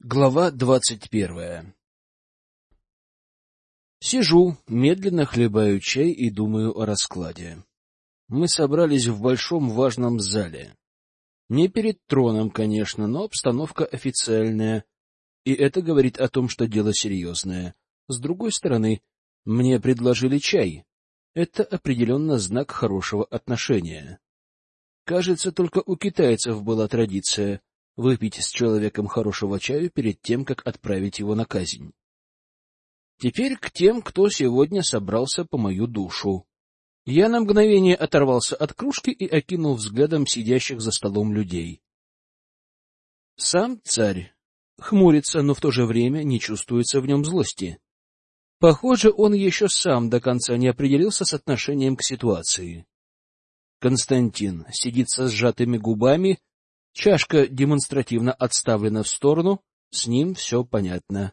Глава двадцать первая Сижу, медленно хлебаю чай и думаю о раскладе. Мы собрались в большом важном зале. Не перед троном, конечно, но обстановка официальная, и это говорит о том, что дело серьезное. С другой стороны, мне предложили чай. Это определенно знак хорошего отношения. Кажется, только у китайцев была традиция выпить с человеком хорошего чаю перед тем, как отправить его на казнь. Теперь к тем, кто сегодня собрался по мою душу. Я на мгновение оторвался от кружки и окинул взглядом сидящих за столом людей. Сам царь хмурится, но в то же время не чувствуется в нем злости. Похоже, он еще сам до конца не определился с отношением к ситуации. Константин сидит со сжатыми губами Чашка демонстративно отставлена в сторону, с ним все понятно.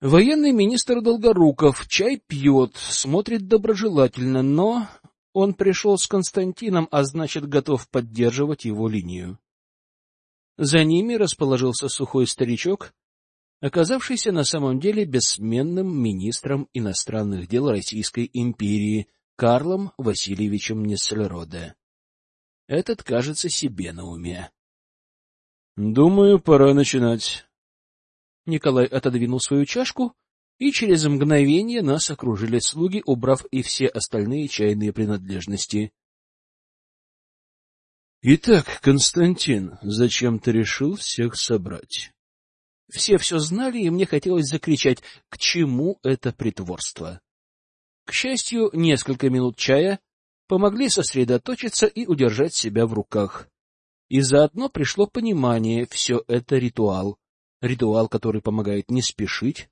Военный министр Долгоруков чай пьет, смотрит доброжелательно, но он пришел с Константином, а значит, готов поддерживать его линию. За ними расположился сухой старичок, оказавшийся на самом деле бессменным министром иностранных дел Российской империи Карлом Васильевичем Нессельроде. Этот кажется себе на уме. Думаю, пора начинать. Николай отодвинул свою чашку, и через мгновение нас окружили слуги, убрав и все остальные чайные принадлежности. Итак, Константин, зачем ты решил всех собрать? Все все знали, и мне хотелось закричать, к чему это притворство. К счастью, несколько минут чая помогли сосредоточиться и удержать себя в руках. И заодно пришло понимание, все это ритуал. Ритуал, который помогает не спешить,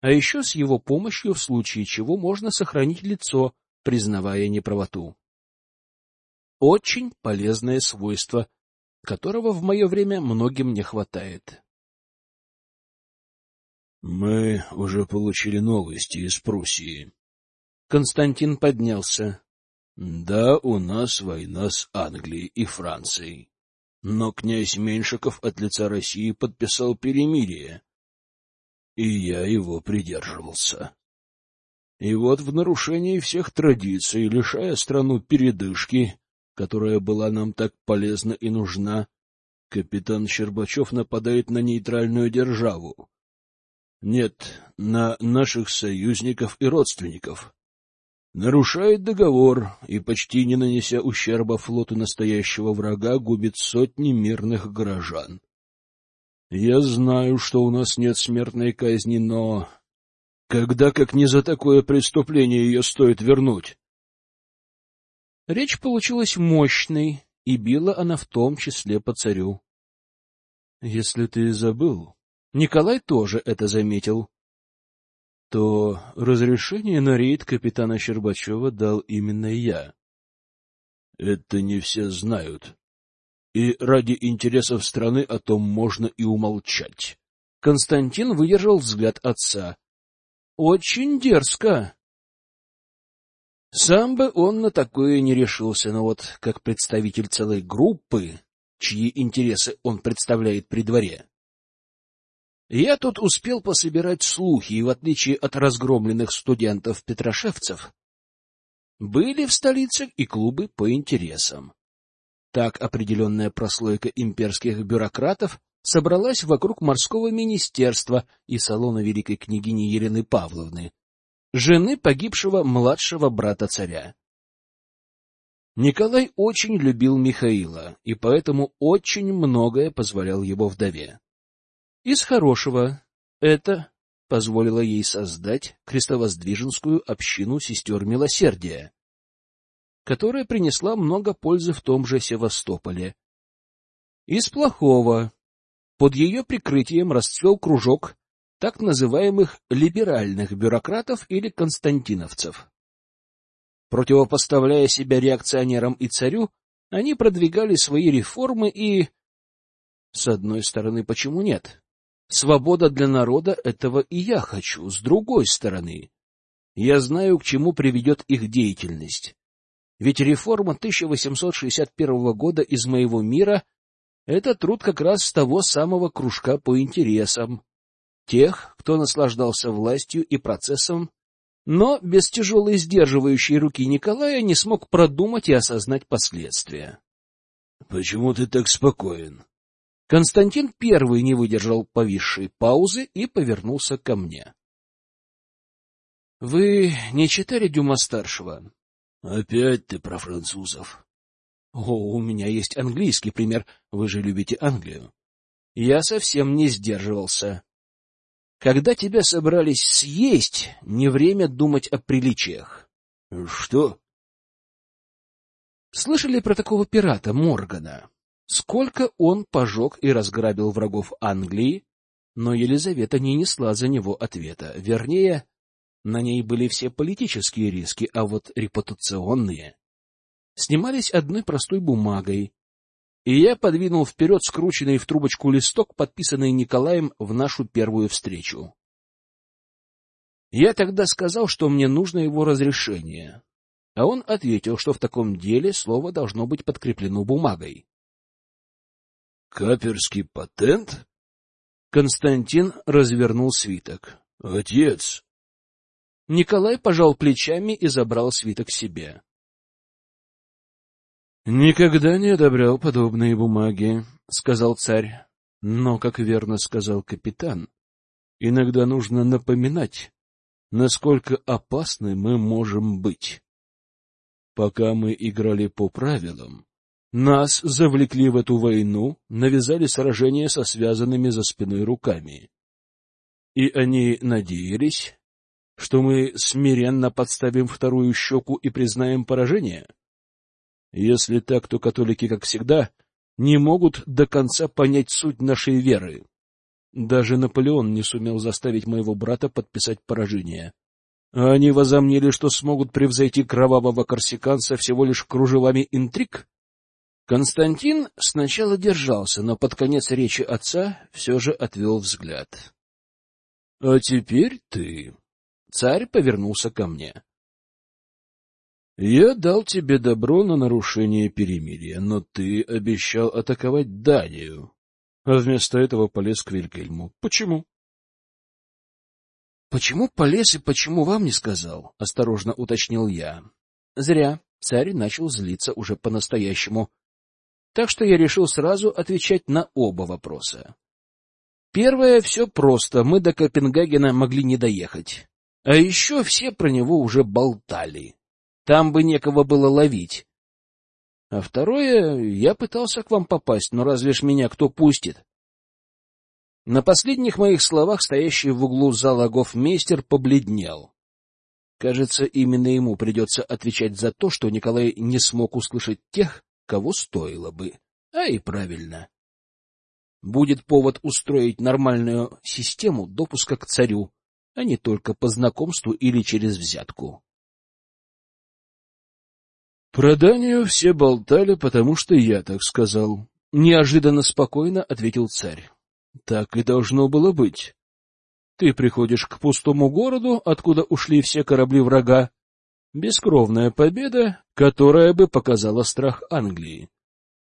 а еще с его помощью в случае чего можно сохранить лицо, признавая неправоту. Очень полезное свойство, которого в мое время многим не хватает. Мы уже получили новости из Пруссии. Константин поднялся. Да, у нас война с Англией и Францией. Но князь Меньшиков от лица России подписал перемирие, и я его придерживался. И вот в нарушении всех традиций, лишая страну передышки, которая была нам так полезна и нужна, капитан Щербачев нападает на нейтральную державу. Нет, на наших союзников и родственников нарушает договор и, почти не нанеся ущерба флоту настоящего врага, губит сотни мирных горожан. Я знаю, что у нас нет смертной казни, но когда, как не за такое преступление, ее стоит вернуть? Речь получилась мощной, и била она в том числе по царю. Если ты забыл, Николай тоже это заметил то разрешение на рейд капитана Щербачева дал именно я. Это не все знают. И ради интересов страны о том можно и умолчать. Константин выдержал взгляд отца. Очень дерзко. Сам бы он на такое не решился, но вот как представитель целой группы, чьи интересы он представляет при дворе, я тут успел пособирать слухи, и в отличие от разгромленных студентов-петрошевцев, были в столице и клубы по интересам. Так определенная прослойка имперских бюрократов собралась вокруг морского министерства и салона великой княгини Елены Павловны, жены погибшего младшего брата царя. Николай очень любил Михаила и поэтому очень многое позволял его вдове. Из хорошего это позволило ей создать крестовоздвиженскую общину сестер милосердия, которая принесла много пользы в том же Севастополе. Из плохого под ее прикрытием расцвел кружок так называемых либеральных бюрократов или константиновцев. Противопоставляя себя реакционерам и царю, они продвигали свои реформы и... С одной стороны, почему нет? Свобода для народа — этого и я хочу. С другой стороны, я знаю, к чему приведет их деятельность. Ведь реформа 1861 года из моего мира — Это труд как раз с того самого кружка по интересам. Тех, кто наслаждался властью и процессом, но без тяжелой сдерживающей руки Николая не смог продумать и осознать последствия. — Почему ты так спокоен? Константин первый не выдержал повисшей паузы и повернулся ко мне. — Вы не читали Дюма-старшего? — Опять ты про французов. — О, у меня есть английский пример. Вы же любите Англию. Я совсем не сдерживался. Когда тебя собрались съесть, не время думать о приличиях. — Что? — Слышали про такого пирата Моргана? Сколько он пожег и разграбил врагов Англии, но Елизавета не несла за него ответа. Вернее, на ней были все политические риски, а вот репутационные снимались одной простой бумагой, и я подвинул вперед скрученный в трубочку листок, подписанный Николаем в нашу первую встречу. Я тогда сказал, что мне нужно его разрешение, а он ответил, что в таком деле слово должно быть подкреплено бумагой. — Каперский патент? Константин развернул свиток. — Отец! Николай пожал плечами и забрал свиток себе. — Никогда не одобрял подобные бумаги, — сказал царь. — Но, как верно сказал капитан, иногда нужно напоминать, насколько опасны мы можем быть. Пока мы играли по правилам, нас завлекли в эту войну, навязали сражение со связанными за спиной руками. И они надеялись, что мы смиренно подставим вторую щеку и признаем поражение? Если так, то католики, как всегда, не могут до конца понять суть нашей веры. Даже Наполеон не сумел заставить моего брата подписать поражение. А они возомнили, что смогут превзойти кровавого корсиканца всего лишь кружевами интриг? Константин сначала держался, но под конец речи отца все же отвел взгляд. — А теперь ты, Царь повернулся ко мне. — Я дал тебе добро на нарушение перемирия, но ты обещал атаковать Данию, а вместо этого полез к Вильгельму. Почему? — Почему полез и почему вам не сказал? — осторожно уточнил я. Зря. Царь начал злиться уже по-настоящему. Так что я решил сразу отвечать на оба вопроса. Первое — все просто. Мы до Копенгагена могли не доехать. А еще все про него уже болтали. Там бы некого было ловить. А второе, я пытался к вам попасть, но разве ж меня кто пустит? На последних моих словах стоящий в углу зала гофмейстер побледнел. Кажется, именно ему придется отвечать за то, что Николай не смог услышать тех, кого стоило бы. А и правильно. Будет повод устроить нормальную систему допуска к царю, а не только по знакомству или через взятку. Про Данию все болтали, потому что я так сказал. Неожиданно спокойно ответил царь. Так и должно было быть. Ты приходишь к пустому городу, откуда ушли все корабли врага. Бескровная победа, которая бы показала страх Англии.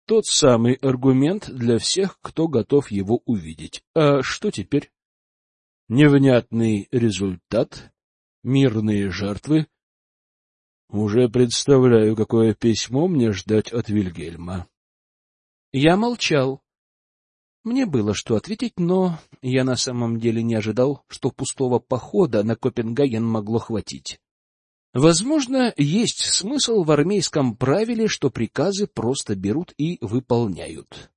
Тот самый аргумент для всех, кто готов его увидеть. А что теперь? невнятный результат, мирные жертвы. Уже представляю, какое письмо мне ждать от Вильгельма. Я молчал. Мне было что ответить, но я на самом деле не ожидал, что пустого похода на Копенгаген могло хватить. Возможно, есть смысл в армейском правиле, что приказы просто берут и выполняют.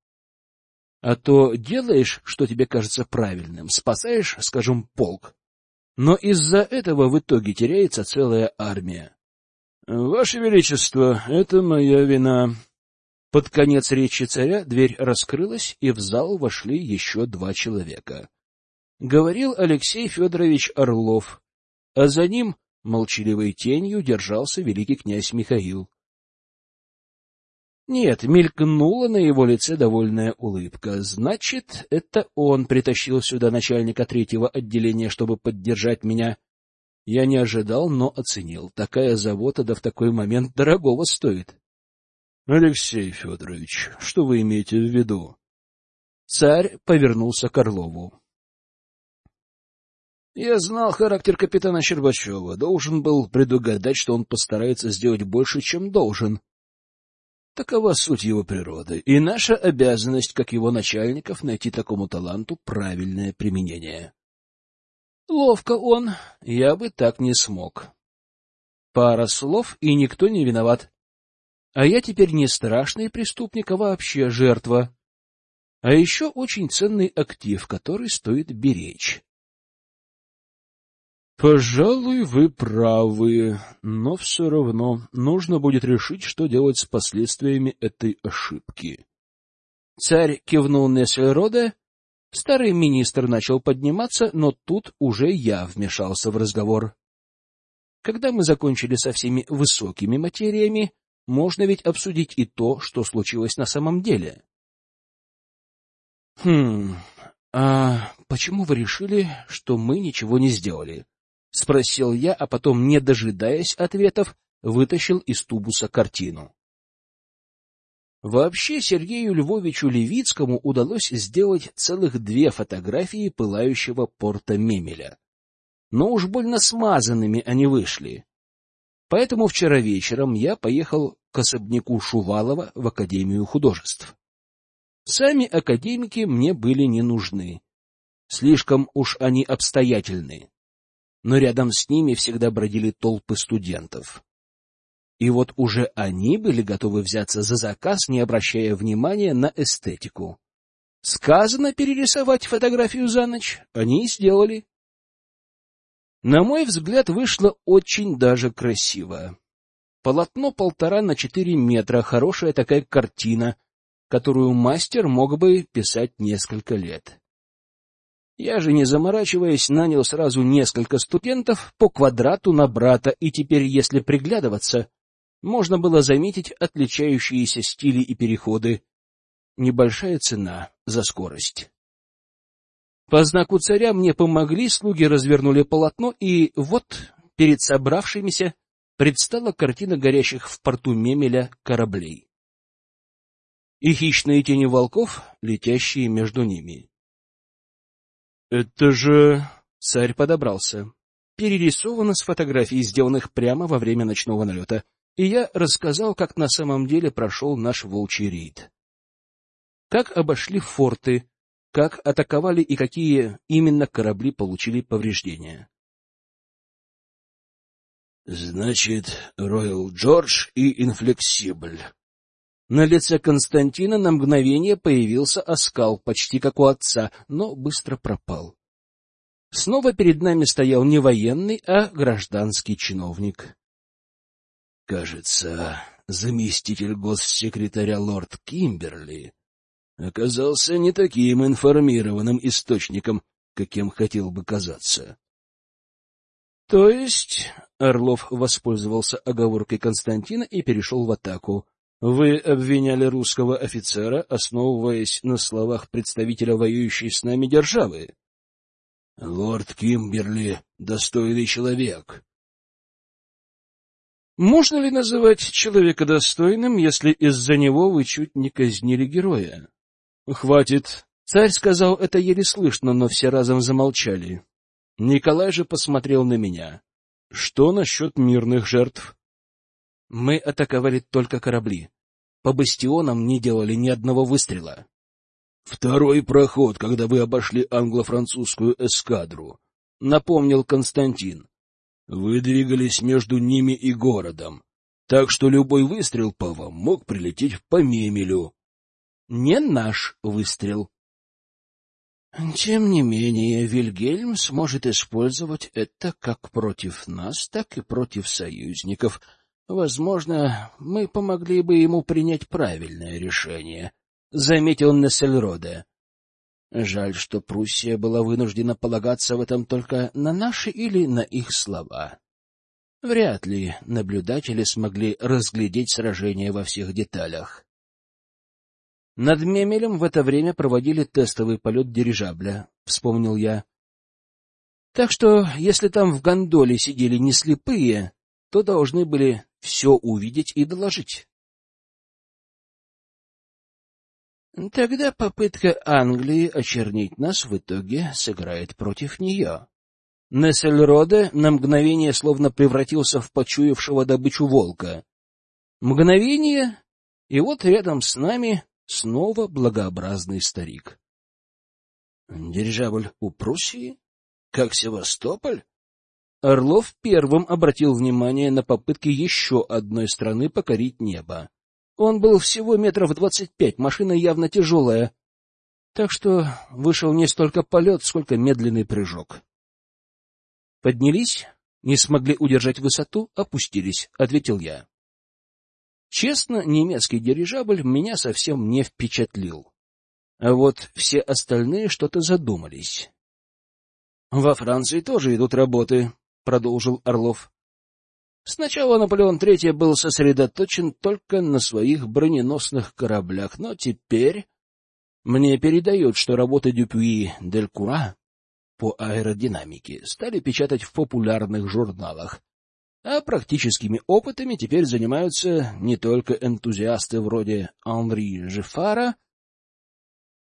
А то делаешь, что тебе кажется правильным, спасаешь, скажем, полк. Но из-за этого в итоге теряется целая армия. — Ваше Величество, это моя вина. Под конец речи царя дверь раскрылась, и в зал вошли еще два человека. Говорил Алексей Федорович Орлов, а за ним молчаливой тенью держался великий князь Михаил. Нет, мелькнула на его лице довольная улыбка. Значит, это он притащил сюда начальника третьего отделения, чтобы поддержать меня. Я не ожидал, но оценил. Такая забота да в такой момент дорогого стоит. — Алексей Федорович, что вы имеете в виду? Царь повернулся к Орлову. Я знал характер капитана Щербачева, должен был предугадать, что он постарается сделать больше, чем должен. Такова суть его природы, и наша обязанность, как его начальников, найти такому таланту правильное применение. Ловко он, я бы так не смог. Пара слов, и никто не виноват. А я теперь не страшный преступник, а вообще жертва. А еще очень ценный актив, который стоит беречь. Пожалуй, вы правы, но все равно нужно будет решить, что делать с последствиями этой ошибки. Царь кивнул Нессельроде, старый министр начал подниматься, но тут уже я вмешался в разговор. Когда мы закончили со всеми высокими материями, можно ведь обсудить и то, что случилось на самом деле. Хм, а почему вы решили, что мы ничего не сделали? — спросил я, а потом, не дожидаясь ответов, вытащил из тубуса картину. Вообще Сергею Львовичу Левицкому удалось сделать целых две фотографии пылающего порта Мемеля. Но уж больно смазанными они вышли. Поэтому вчера вечером я поехал к особняку Шувалова в Академию художеств. Сами академики мне были не нужны. Слишком уж они обстоятельны но рядом с ними всегда бродили толпы студентов. И вот уже они были готовы взяться за заказ, не обращая внимания на эстетику. Сказано перерисовать фотографию за ночь, они и сделали. На мой взгляд, вышло очень даже красиво. Полотно полтора на четыре метра, хорошая такая картина, которую мастер мог бы писать несколько лет. Я же, не заморачиваясь, нанял сразу несколько студентов по квадрату на брата, и теперь, если приглядываться, можно было заметить отличающиеся стили и переходы. Небольшая цена за скорость. По знаку царя мне помогли, слуги развернули полотно, и вот перед собравшимися предстала картина горящих в порту Мемеля кораблей. И хищные тени волков, летящие между ними. Это же... Царь подобрался. Перерисовано с фотографий, сделанных прямо во время ночного налета, и я рассказал, как на самом деле прошел наш волчий рейд. Как обошли форты, как атаковали и какие именно корабли получили повреждения. Значит, Роyal Джордж и Инфлексибль. На лице Константина на мгновение появился оскал, почти как у отца, но быстро пропал. Снова перед нами стоял не военный, а гражданский чиновник. Кажется, заместитель госсекретаря лорд Кимберли оказался не таким информированным источником, каким хотел бы казаться. То есть Орлов воспользовался оговоркой Константина и перешел в атаку. Вы обвиняли русского офицера, основываясь на словах представителя воюющей с нами державы. Лорд Кимберли — достойный человек. Можно ли называть человека достойным, если из-за него вы чуть не казнили героя? Хватит. Царь сказал это еле слышно, но все разом замолчали. Николай же посмотрел на меня. Что насчет мирных жертв? Мы атаковали только корабли. По бастионам не делали ни одного выстрела. Второй проход, когда вы обошли англо-французскую эскадру, напомнил Константин. Вы двигались между ними и городом, так что любой выстрел по вам мог прилететь по мемелю. Не наш выстрел. Тем не менее, Вильгельм сможет использовать это как против нас, так и против союзников — Возможно, мы помогли бы ему принять правильное решение, — заметил Нессельроде. Жаль, что Пруссия была вынуждена полагаться в этом только на наши или на их слова. Вряд ли наблюдатели смогли разглядеть сражение во всех деталях. Над Мемелем в это время проводили тестовый полет дирижабля, — вспомнил я. Так что, если там в гондоле сидели не слепые, то должны были все увидеть и доложить. Тогда попытка Англии очернить нас в итоге сыграет против нее. Нессельроде на мгновение словно превратился в почуявшего добычу волка. Мгновение, и вот рядом с нами снова благообразный старик. Дирижабль у Пруссии? Как Севастополь? Орлов первым обратил внимание на попытки еще одной страны покорить небо. Он был всего метров двадцать пять, машина явно тяжелая, так что вышел не столько полет, сколько медленный прыжок. Поднялись, не смогли удержать высоту, опустились, — ответил я. Честно, немецкий дирижабль меня совсем не впечатлил. А вот все остальные что-то задумались. — Во Франции тоже идут работы, — продолжил Орлов. Сначала Наполеон III был сосредоточен только на своих броненосных кораблях, но теперь мне передают, что работы Дюпюи дель Кура по аэродинамике стали печатать в популярных журналах, а практическими опытами теперь занимаются не только энтузиасты вроде Анри Жефара,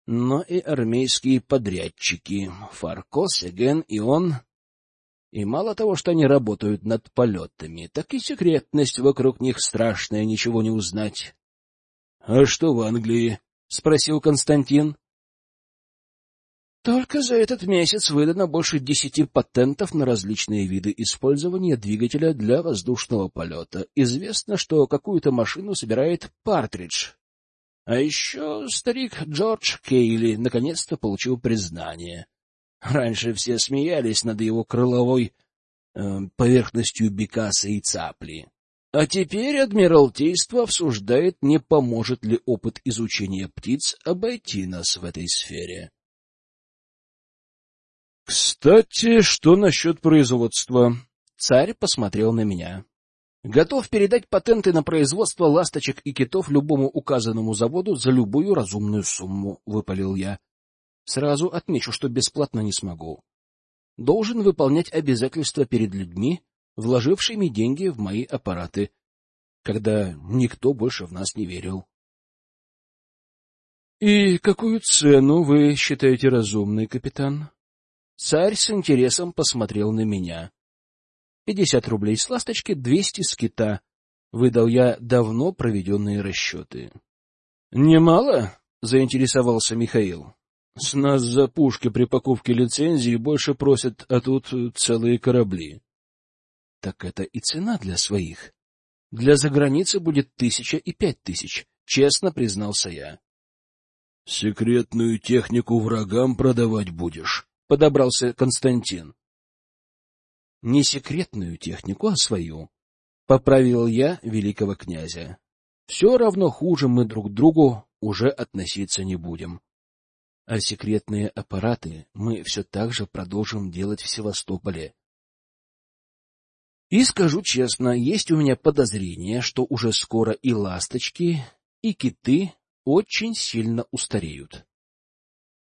но и армейские подрядчики Фарко, Сеген и он. И мало того, что они работают над полетами, так и секретность вокруг них страшная, ничего не узнать. — А что в Англии? — спросил Константин. Только за этот месяц выдано больше десяти патентов на различные виды использования двигателя для воздушного полета. Известно, что какую-то машину собирает Партридж. А еще старик Джордж Кейли наконец-то получил признание. Раньше все смеялись над его крыловой э, поверхностью бекаса и цапли. А теперь Адмиралтейство обсуждает, не поможет ли опыт изучения птиц обойти нас в этой сфере. — Кстати, что насчет производства? Царь посмотрел на меня. — Готов передать патенты на производство ласточек и китов любому указанному заводу за любую разумную сумму, — выпалил я. Сразу отмечу, что бесплатно не смогу. Должен выполнять обязательства перед людьми, вложившими деньги в мои аппараты, когда никто больше в нас не верил. — И какую цену вы считаете разумной, капитан? Царь с интересом посмотрел на меня. Пятьдесят рублей с ласточки, двести с кита. Выдал я давно проведенные расчеты. — Немало? — заинтересовался Михаил. — С нас за пушки при покупке лицензии больше просят, а тут целые корабли. — Так это и цена для своих. Для заграницы будет тысяча и пять тысяч, честно признался я. — Секретную технику врагам продавать будешь? — подобрался Константин. — Не секретную технику, а свою, — поправил я великого князя. Все равно хуже мы друг другу уже относиться не будем. А секретные аппараты мы все так же продолжим делать в Севастополе. И скажу честно, есть у меня подозрение, что уже скоро и ласточки, и киты очень сильно устареют.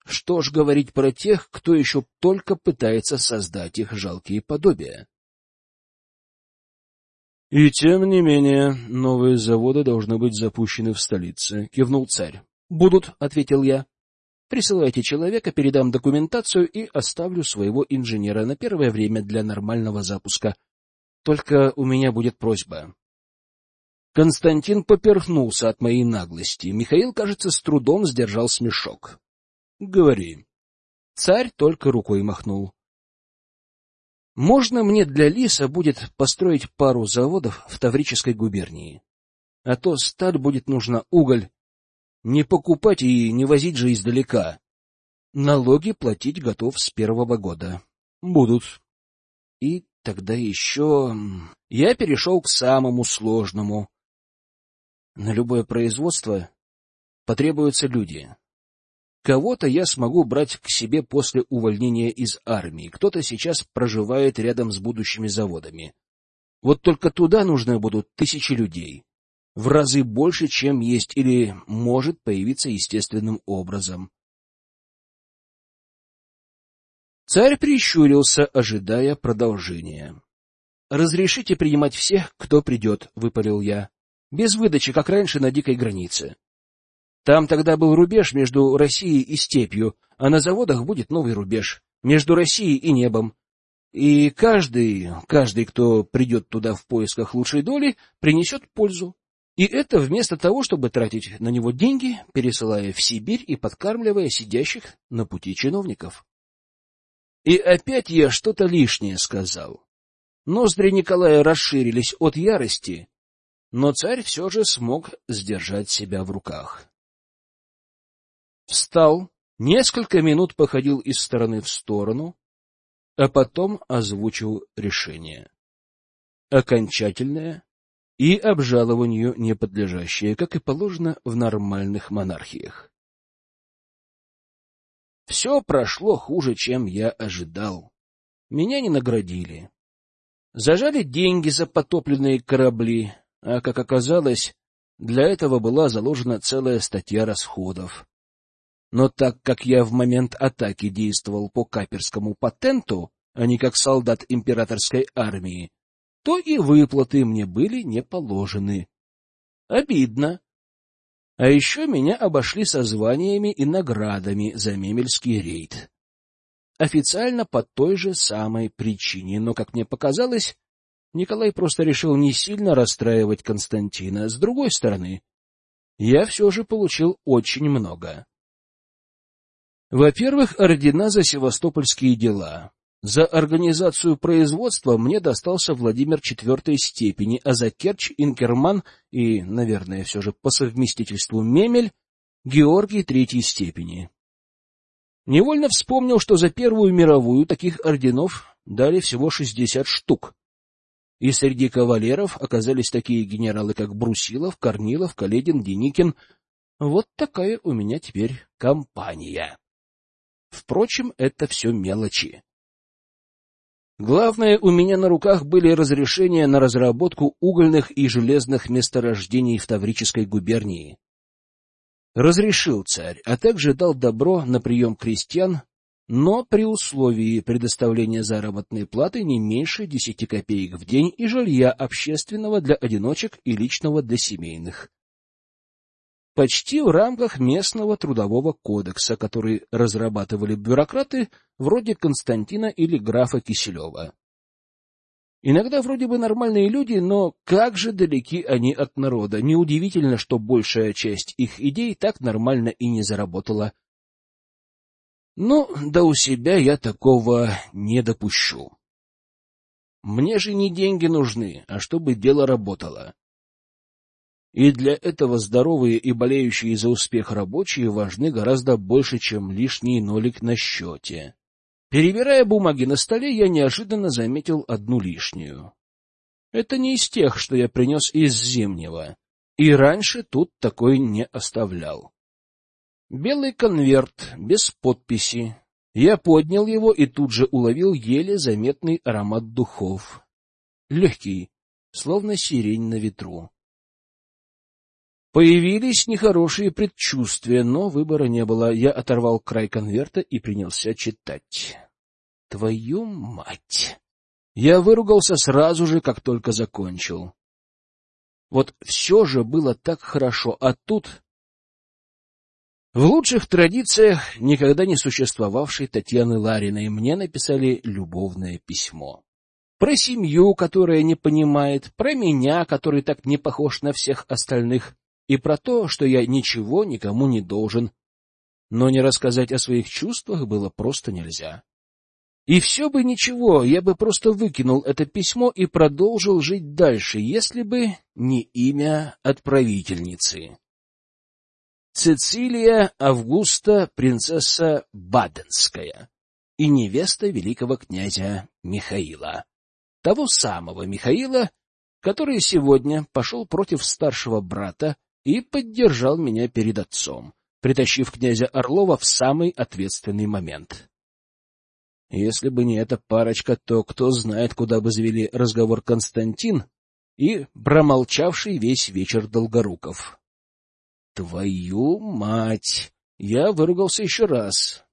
Что ж говорить про тех, кто еще только пытается создать их жалкие подобия? — И тем не менее, новые заводы должны быть запущены в столице, — кивнул царь. — Будут, — ответил я. — Присылайте человека, передам документацию и оставлю своего инженера на первое время для нормального запуска. Только у меня будет просьба. Константин поперхнулся от моей наглости. Михаил, кажется, с трудом сдержал смешок. Говори. Царь только рукой махнул. Можно мне для Лиса будет построить пару заводов в Таврической губернии. А то сталь будет нужна, уголь. Не покупать и не возить же издалека. Налоги платить готов с первого года. Будут. И тогда еще... Я перешел к самому сложному. На любое производство потребуются люди. Кого-то я смогу брать к себе после увольнения из армии, кто-то сейчас проживает рядом с будущими заводами. Вот только туда нужны будут тысячи людей. В разы больше, чем есть или может появиться естественным образом. Царь прищурился, ожидая продолжения. — Разрешите принимать всех, кто придет, — выпалил я. — Без выдачи, как раньше на дикой границе. Там тогда был рубеж между Россией и степью, а на заводах будет новый рубеж между Россией и небом. И каждый, каждый, кто придет туда в поисках лучшей доли, принесет пользу. И это вместо того, чтобы тратить на него деньги, пересылая в Сибирь и подкармливая сидящих на пути чиновников. И опять я что-то лишнее сказал. Ноздри Николая расширились от ярости, но царь все же смог сдержать себя в руках. Встал, несколько минут походил из стороны в сторону, а потом озвучил решение. Окончательное и обжалованию не подлежащее, как и положено в нормальных монархиях. Все прошло хуже, чем я ожидал. Меня не наградили. Зажали деньги за потопленные корабли, а, как оказалось, для этого была заложена целая статья расходов. Но так как я в момент атаки действовал по каперскому патенту, а не как солдат императорской армии, то и выплаты мне были не положены. Обидно. А еще меня обошли со званиями и наградами за мемельский рейд. Официально по той же самой причине, но, как мне показалось, Николай просто решил не сильно расстраивать Константина. С другой стороны, я все же получил очень много. Во-первых, ордена за севастопольские дела. За организацию производства мне достался Владимир четвертой степени, а за Керчь, Инкерман и, наверное, все же по совместительству Мемель, Георгий третьей степени. Невольно вспомнил, что за Первую мировую таких орденов дали всего шестьдесят штук. И среди кавалеров оказались такие генералы, как Брусилов, Корнилов, Каледин, Деникин. Вот такая у меня теперь компания. Впрочем, это все мелочи. Главное, у меня на руках были разрешения на разработку угольных и железных месторождений в Таврической губернии. Разрешил царь, а также дал добро на прием крестьян, но при условии предоставления заработной платы не меньше десяти копеек в день и жилья общественного для одиночек и личного для семейных почти в рамках местного трудового кодекса, который разрабатывали бюрократы вроде Константина или графа Киселева. Иногда вроде бы нормальные люди, но как же далеки они от народа. Неудивительно, что большая часть их идей так нормально и не заработала. Ну, да у себя я такого не допущу. Мне же не деньги нужны, а чтобы дело работало. И для этого здоровые и болеющие за успех рабочие важны гораздо больше, чем лишний нолик на счете. Перебирая бумаги на столе, я неожиданно заметил одну лишнюю. Это не из тех, что я принес из Зимнего, и раньше тут такой не оставлял. Белый конверт, без подписи. Я поднял его и тут же уловил еле заметный аромат духов. Легкий, словно сирень на ветру. Появились нехорошие предчувствия, но выбора не было. Я оторвал край конверта и принялся читать. Твою мать! Я выругался сразу же, как только закончил. Вот все же было так хорошо, а тут... В лучших традициях, никогда не существовавшей Татьяны Лариной, мне написали любовное письмо. Про семью, которая не понимает, про меня, который так не похож на всех остальных, и про то, что я ничего никому не должен, но не рассказать о своих чувствах было просто нельзя. И все бы ничего, я бы просто выкинул это письмо и продолжил жить дальше, если бы не имя отправительницы. Цицилия Августа, принцесса Баденская и невеста великого князя Михаила. Того самого Михаила, который сегодня пошел против старшего брата и поддержал меня перед отцом, притащив князя Орлова в самый ответственный момент. Если бы не эта парочка, то кто знает, куда бы завели разговор Константин и промолчавший весь вечер Долгоруков. Твою мать! Я выругался еще раз.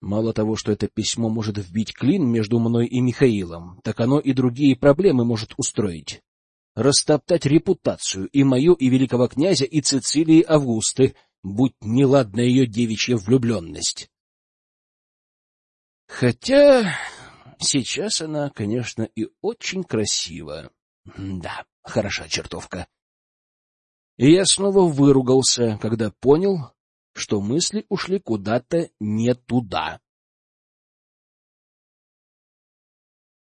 Мало того, что это письмо может вбить клин между мной и Михаилом, так оно и другие проблемы может устроить. Растоптать репутацию и мою, и великого князя, и Цицилии Августы, будь неладна ее девичья влюбленность. Хотя сейчас она, конечно, и очень красива. Да, хороша чертовка. И я снова выругался, когда понял, что мысли ушли куда-то не туда.